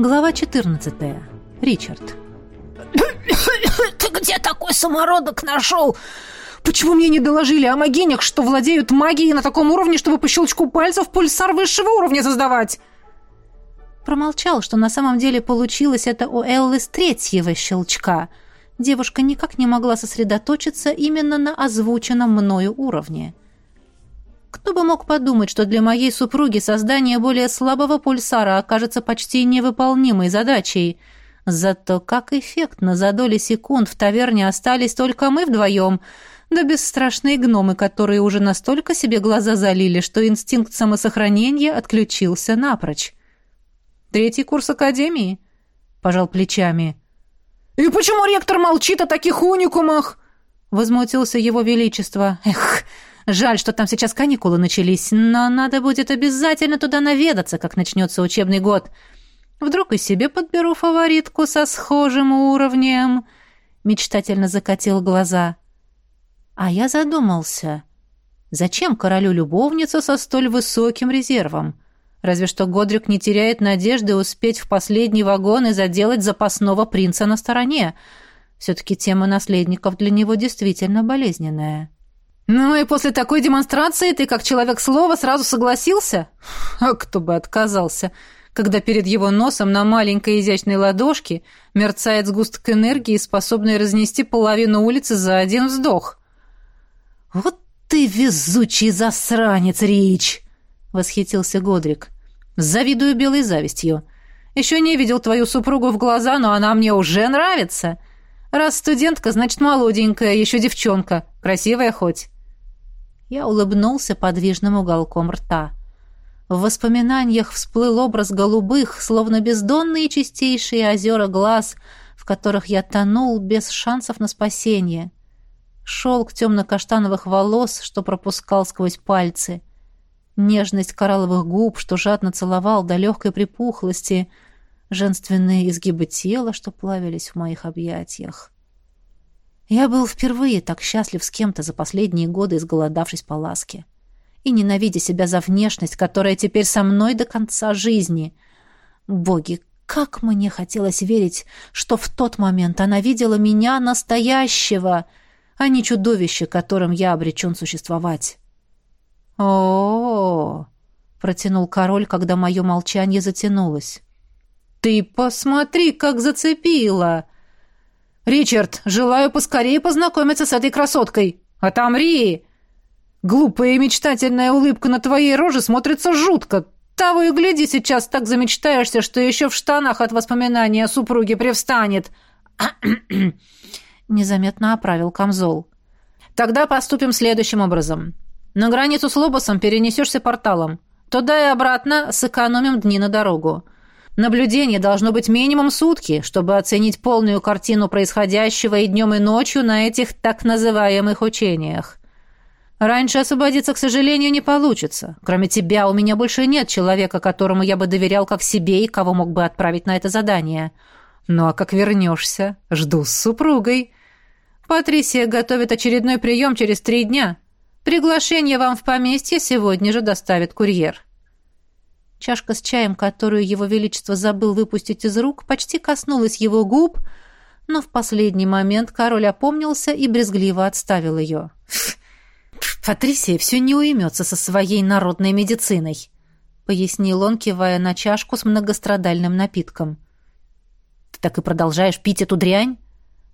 Глава 14. Ричард. «Ты где такой самородок нашел? Почему мне не доложили о магинях, что владеют магией на таком уровне, чтобы по щелчку пальцев пульсар высшего уровня создавать?» Промолчал, что на самом деле получилось это у Эллы с третьего щелчка. Девушка никак не могла сосредоточиться именно на озвученном мною уровне. Кто бы мог подумать, что для моей супруги создание более слабого пульсара окажется почти невыполнимой задачей. Зато как эффектно за доли секунд в таверне остались только мы вдвоем, да бесстрашные гномы, которые уже настолько себе глаза залили, что инстинкт самосохранения отключился напрочь. «Третий курс академии?» — пожал плечами. «И почему ректор молчит о таких уникумах?» — возмутился его величество. «Эх!» Жаль, что там сейчас каникулы начались, но надо будет обязательно туда наведаться, как начнется учебный год. Вдруг и себе подберу фаворитку со схожим уровнем. Мечтательно закатил глаза. А я задумался. Зачем королю любовница со столь высоким резервом? Разве что Годрик не теряет надежды успеть в последний вагон и заделать запасного принца на стороне. Все-таки тема наследников для него действительно болезненная. «Ну и после такой демонстрации ты, как человек слова, сразу согласился?» «А кто бы отказался?» когда перед его носом на маленькой изящной ладошке мерцает сгусток энергии, способный разнести половину улицы за один вздох. «Вот ты везучий засранец, Рич!» — восхитился Годрик. «Завидую белой завистью. Еще не видел твою супругу в глаза, но она мне уже нравится. Раз студентка, значит, молоденькая, еще девчонка. Красивая хоть». Я улыбнулся подвижным уголком рта. В воспоминаниях всплыл образ голубых, словно бездонные чистейшие озера глаз, в которых я тонул без шансов на спасение. Шелк темно-каштановых волос, что пропускал сквозь пальцы. Нежность коралловых губ, что жадно целовал до легкой припухлости. Женственные изгибы тела, что плавились в моих объятиях. Я был впервые так счастлив с кем-то за последние годы, изголодавшись по ласке. И ненавидя себя за внешность, которая теперь со мной до конца жизни. Боги, как мне хотелось верить, что в тот момент она видела меня настоящего, а не чудовище, которым я обречен существовать. о, -о, -о, -о протянул король, когда мое молчание затянулось. «Ты посмотри, как зацепила!» «Ричард, желаю поскорее познакомиться с этой красоткой. Отомри!» «Глупая и мечтательная улыбка на твоей роже смотрится жутко. Того и гляди, сейчас так замечтаешься, что еще в штанах от воспоминания о супруге привстанет». Незаметно оправил камзол. «Тогда поступим следующим образом. На границу с Лобосом перенесешься порталом. Туда и обратно сэкономим дни на дорогу. Наблюдение должно быть минимум сутки, чтобы оценить полную картину происходящего и днем, и ночью на этих так называемых учениях. Раньше освободиться, к сожалению, не получится. Кроме тебя у меня больше нет человека, которому я бы доверял как себе и кого мог бы отправить на это задание. Ну а как вернешься, жду с супругой. Патрисия готовит очередной прием через три дня. Приглашение вам в поместье сегодня же доставит курьер». Чашка с чаем, которую его величество забыл выпустить из рук, почти коснулась его губ, но в последний момент король опомнился и брезгливо отставил ее. «Патрисия все не уймется со своей народной медициной», — пояснил он, кивая на чашку с многострадальным напитком. «Ты так и продолжаешь пить эту дрянь?»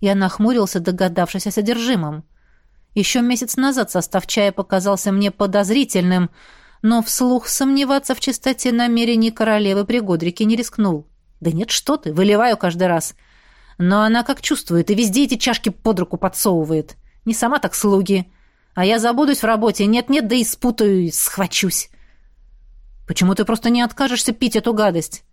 Я нахмурился, догадавшись о содержимом. Еще месяц назад состав чая показался мне подозрительным — но вслух сомневаться в чистоте намерений королевы при Годрике не рискнул. «Да нет, что ты, выливаю каждый раз. Но она как чувствует и везде эти чашки под руку подсовывает. Не сама так слуги. А я забудусь в работе, нет-нет, да и спутаю, и схвачусь. Почему ты просто не откажешься пить эту гадость?»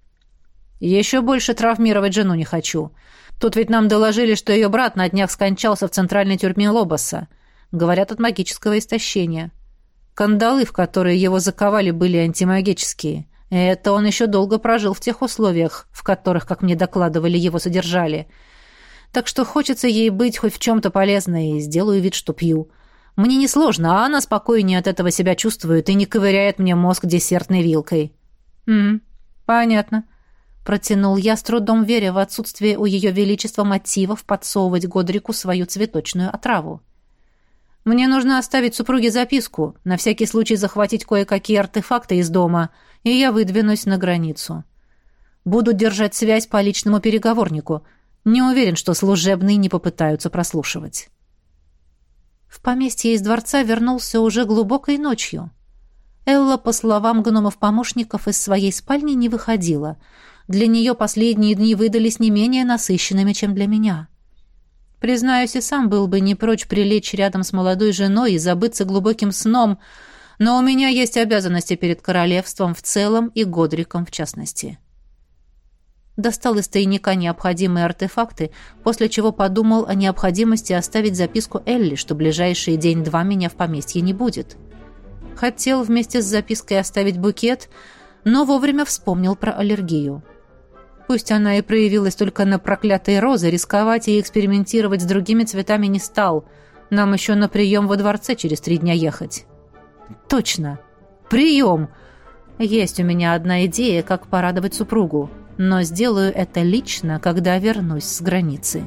«Еще больше травмировать жену не хочу. Тут ведь нам доложили, что ее брат на днях скончался в центральной тюрьме Лобоса. Говорят, от магического истощения». Кандалы, в которые его заковали, были антимагические. Это он еще долго прожил в тех условиях, в которых, как мне докладывали, его содержали. Так что хочется ей быть хоть в чем-то полезной, и сделаю вид, что пью. Мне несложно, а она спокойнее от этого себя чувствует и не ковыряет мне мозг десертной вилкой. «М -м, понятно», — Протянул я, с трудом веря в отсутствие у ее величества мотивов подсовывать Годрику свою цветочную отраву. Мне нужно оставить супруге записку, на всякий случай захватить кое-какие артефакты из дома, и я выдвинусь на границу. Буду держать связь по личному переговорнику. Не уверен, что служебные не попытаются прослушивать. В поместье из дворца вернулся уже глубокой ночью. Элла, по словам гномов-помощников, из своей спальни не выходила. Для нее последние дни выдались не менее насыщенными, чем для меня. Признаюсь, и сам был бы не прочь прилечь рядом с молодой женой и забыться глубоким сном, но у меня есть обязанности перед королевством в целом и Годриком в частности. Достал из тайника необходимые артефакты, после чего подумал о необходимости оставить записку Элли, что ближайший день-два меня в поместье не будет. Хотел вместе с запиской оставить букет, но вовремя вспомнил про аллергию. Пусть она и проявилась только на проклятой розы, рисковать и экспериментировать с другими цветами не стал. Нам еще на прием во дворце через три дня ехать. Точно. Прием! Есть у меня одна идея, как порадовать супругу. Но сделаю это лично, когда вернусь с границы.